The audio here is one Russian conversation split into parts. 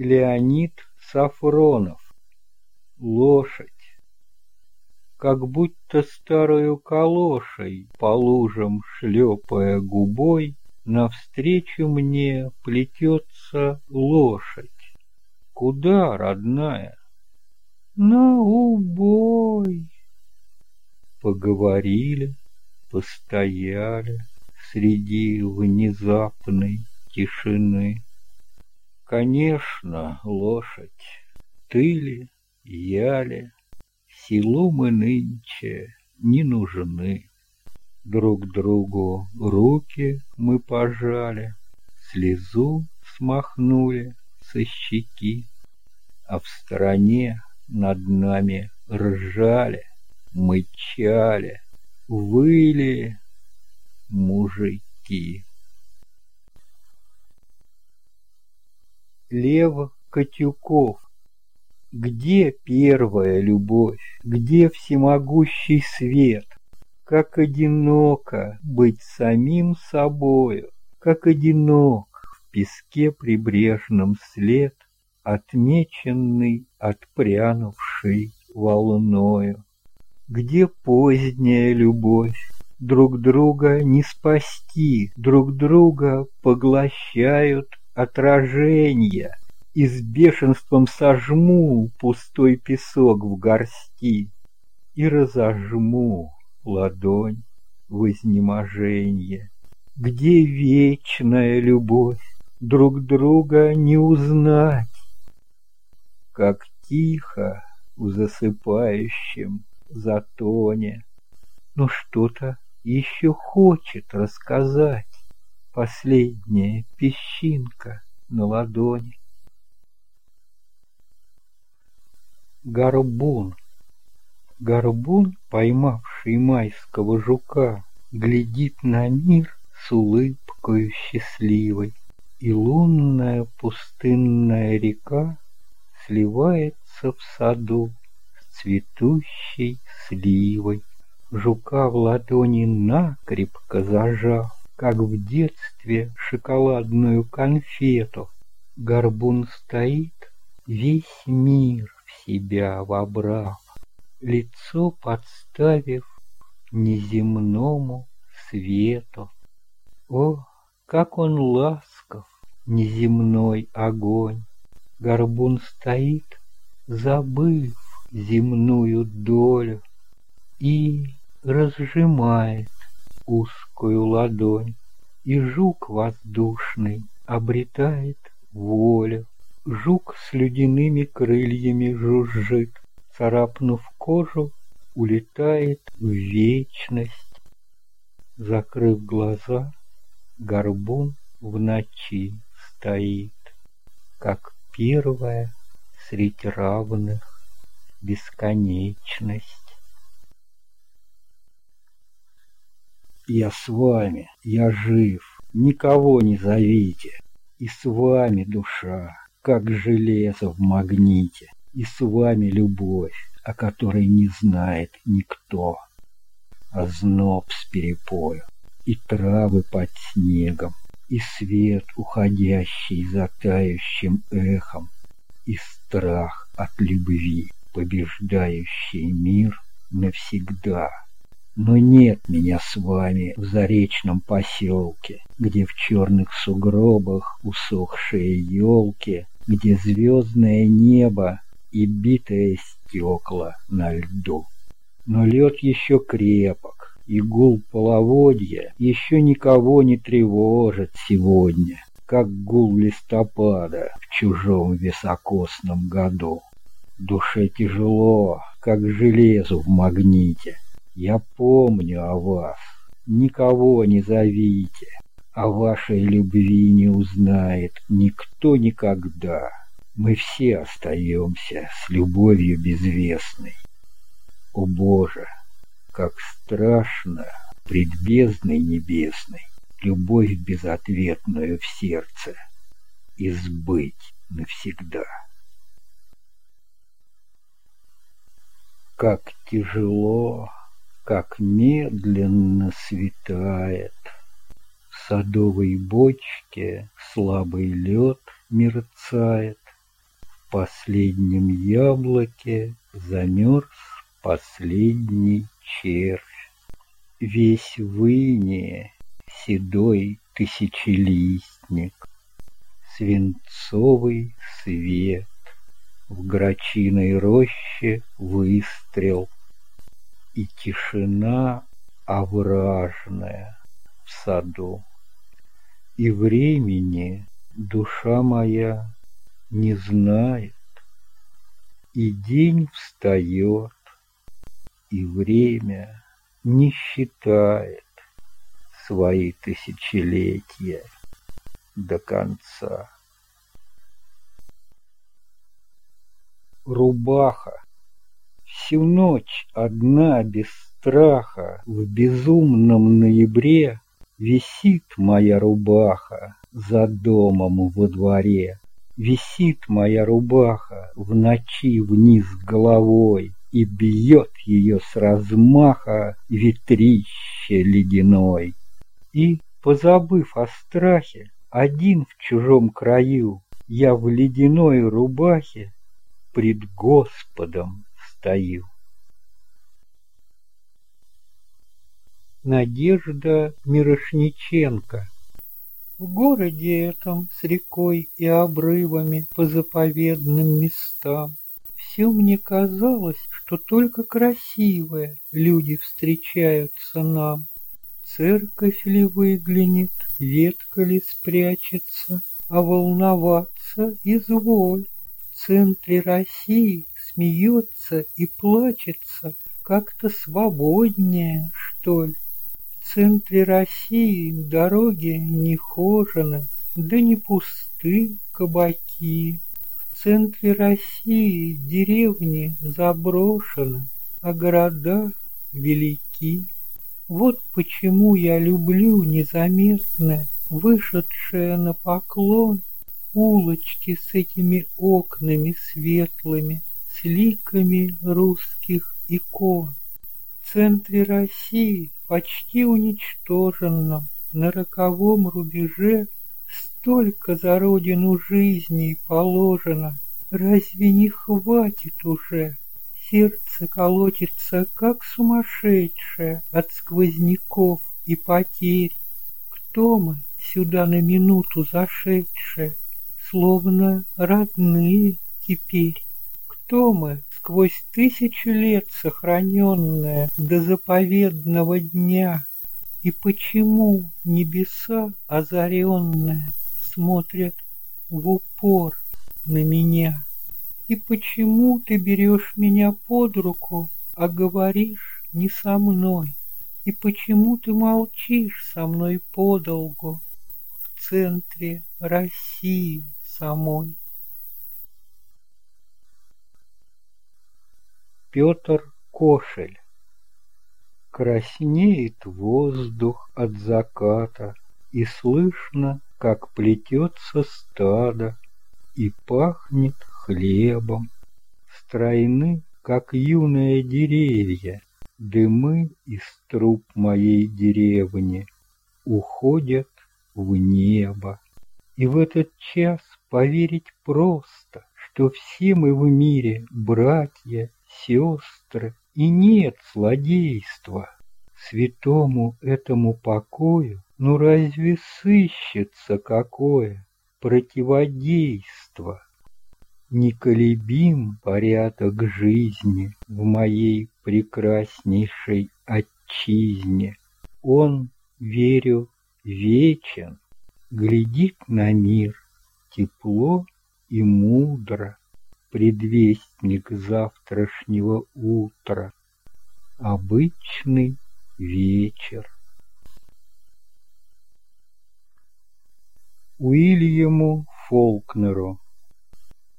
Леонид Сафронов. Лошадь. Как будто старую калошей, по лужам шлепая губой, Навстречу мне плетется лошадь. Куда, родная? На убой. Поговорили, постояли среди внезапной тишины. Конечно, лошадь, ты ли, я ли, Селу мы нынче не нужны. Друг другу руки мы пожали, Слезу смахнули со щеки, А в стороне над нами ржали, Мычали, выли мужики. Лев Котюков. Где первая любовь, где всемогущий свет? Как одиноко быть самим собою, как одинок в песке прибрежном след, отмеченный, отпрянувший волною. Где поздняя любовь, друг друга не спасти, друг друга поглощают отражения, и с бешенством сожму пустой песок в горсти и разожму ладонь в изнеможенье. Где вечная любовь, друг друга не узнать, как тихо в засыпающем затоне. Но что-то еще хочет рассказать последняя песчинка на ладони. Горбун. Горбун, поймавший майского жука, Глядит на мир с улыбкою счастливой, И лунная пустынная река Сливается в саду с цветущей сливой. Жука в ладони накрепко зажав, как в детстве шоколадную конфету. Горбун стоит, весь мир в себя вобрав, лицо подставив неземному свету. О, как он ласков, неземной огонь! Горбун стоит, забыв земную долю, и разжимает узкую ладонь, и жук воздушный обретает волю. Жук с ледяными крыльями жужжит, царапнув кожу, улетает в вечность. Закрыв глаза, горбун в ночи стоит, как первая средь равных бесконечность. Я с вами, я жив, никого не зовите. И с вами душа, как железо в магните. И с вами любовь, о которой не знает никто. А зноб с перепою, и травы под снегом, И свет, уходящий за тающим эхом, И страх от любви, побеждающий мир навсегда. Но нет меня с вами в заречном поселке, Где в черных сугробах усохшие елки, Где звездное небо и битое стекла на льду. Но лед еще крепок, и гул половодья Еще никого не тревожит сегодня, Как гул листопада в чужом високосном году. Душе тяжело, как железу в магните, я помню о вас, никого не зовите, О вашей любви не узнает никто никогда. Мы все остаемся с любовью безвестной. О Боже, как страшно пред бездной небесной Любовь безответную в сердце избыть навсегда. Как тяжело как медленно светает. В садовой бочке слабый лед мерцает, В последнем яблоке замерз последний червь. Весь выне седой тысячелистник, Свинцовый свет, в грачиной роще выстрел, И тишина овражная в саду. И времени душа моя не знает, И день встает, и время не считает свои тысячелетия до конца. Рубаха. Всю ночь одна без страха в безумном ноябре Висит моя рубаха за домом во дворе. Висит моя рубаха в ночи вниз головой И бьет ее с размаха ветрище ледяной. И, позабыв о страхе, один в чужом краю, Я в ледяной рубахе пред Господом стою. Надежда Мирошниченко В городе этом с рекой и обрывами по заповедным местам Все мне казалось, что только красивые люди встречаются нам. Церковь ли выглянет, ветка ли спрячется, А волноваться изволь. В центре России смеется и плачется Как-то свободнее, что ли. В центре России дороги не хожены, Да не пусты кабаки. В центре России деревни заброшены, А города велики. Вот почему я люблю незаметно вышедшее на поклон улочки с этими окнами светлыми, с ликами русских икон. В центре России, почти уничтоженном, на роковом рубеже, столько за родину жизней положено, разве не хватит уже? Сердце колотится, как сумасшедшее от сквозняков и потерь. Кто мы, сюда на минуту зашедшие, словно родные теперь? Кто мы, сквозь тысячу лет сохраненные до заповедного дня? И почему небеса озаренные смотрят в упор на меня? И почему ты берешь меня под руку, а говоришь не со мной? И почему ты молчишь со мной подолгу в центре России самой? Петр Кошель Краснеет воздух от заката, И слышно, как плетется стадо, И пахнет хлебом. Стройны, как юные деревья, Дымы из труб моей деревни Уходят в небо. И в этот час поверить просто, Что все мы в мире братья, сестры, И нет злодейства. Святому этому покою, Ну разве сыщется какое противодейство? Неколебим порядок жизни в моей прекраснейшей отчизне. Он, верю, вечен, глядит на мир тепло и мудро, предвестник завтрашнего утра, обычный вечер. Уильяму Фолкнеру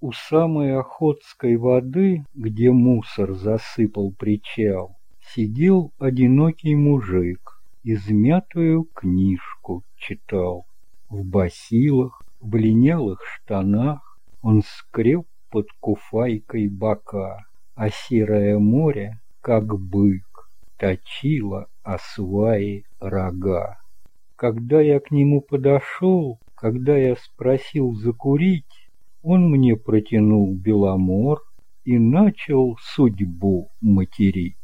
у самой Охотской воды, где мусор засыпал причал, Сидел одинокий мужик, измятую книжку читал. В басилах, в линялых штанах Он скреб под куфайкой бока, А серое море, как бык, Точило о сваи рога. Когда я к нему подошел, когда я спросил закурить, Он мне протянул беломор и начал судьбу материть.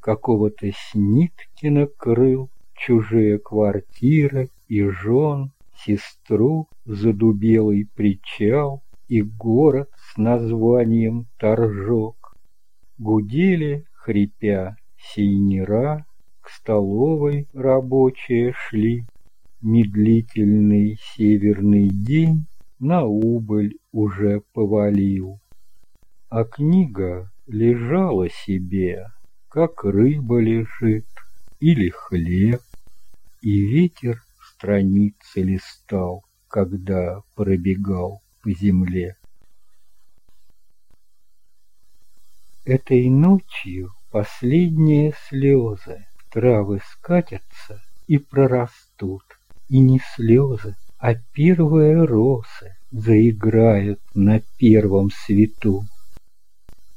Какого-то Сниткина крыл чужие квартиры и жен, сестру задубелый причал и город с названием Торжок. Гудели, хрипя, сейнера, к столовой рабочие шли. Медлительный северный день на убыль уже повалил. А книга лежала себе, как рыба лежит или хлеб, и ветер страницы листал, когда пробегал по земле. Этой ночью последние слезы травы скатятся и прорастут, и не слезы, а первые росы заиграют на первом свету.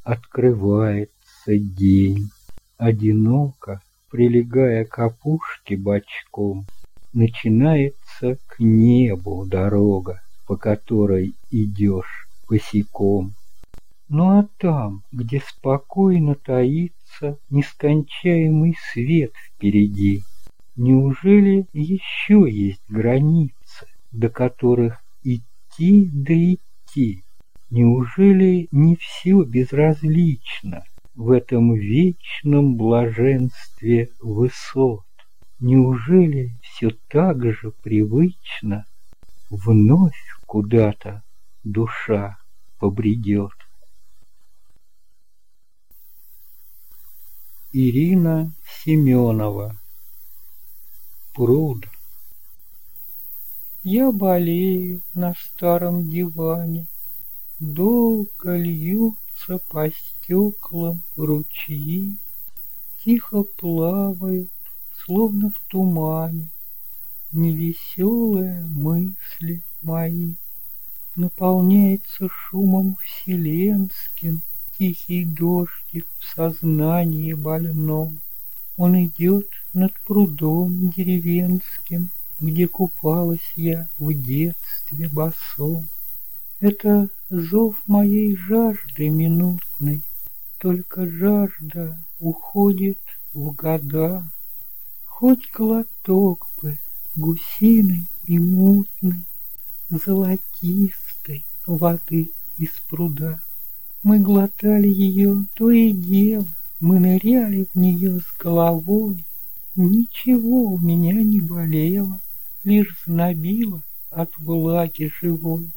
Открывается день, одиноко, прилегая к опушке бочком, начинается к небу дорога, по которой идешь босиком. Ну а там, где спокойно таится нескончаемый свет впереди, неужели еще есть границы, до которых идти да идти? Неужели не все безразлично в этом вечном блаженстве высот? Неужели все так же привычно вновь куда-то душа побредет? Ирина Семенова. Пруд Я болею на старом диване, Долго льются по стеклам ручьи, Тихо плавают словно в тумане, Невеселые мысли мои. Наполняется шумом вселенским Тихий дождик в сознании больном. Он идет над прудом деревенским, Где купалась я в детстве босом. Это зов моей жажды минутной, Только жажда уходит в года. Хоть глоток бы гусиной и мутной, Золотистой воды из пруда. Мы глотали ее то и дело, Мы ныряли в нее с головой. Ничего у меня не болело, Лишь знобило от влаги живой.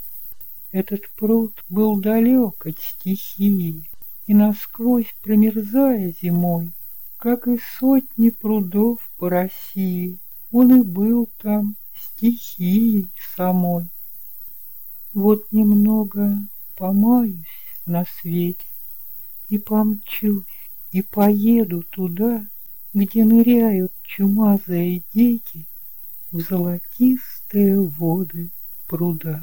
Этот пруд был далек от стихии, И насквозь промерзая зимой, как и сотни прудов по России, Он и был там стихией самой. Вот немного помаюсь на свете и помчусь, и поеду туда, где ныряют чумазые дети в золотистые воды пруда.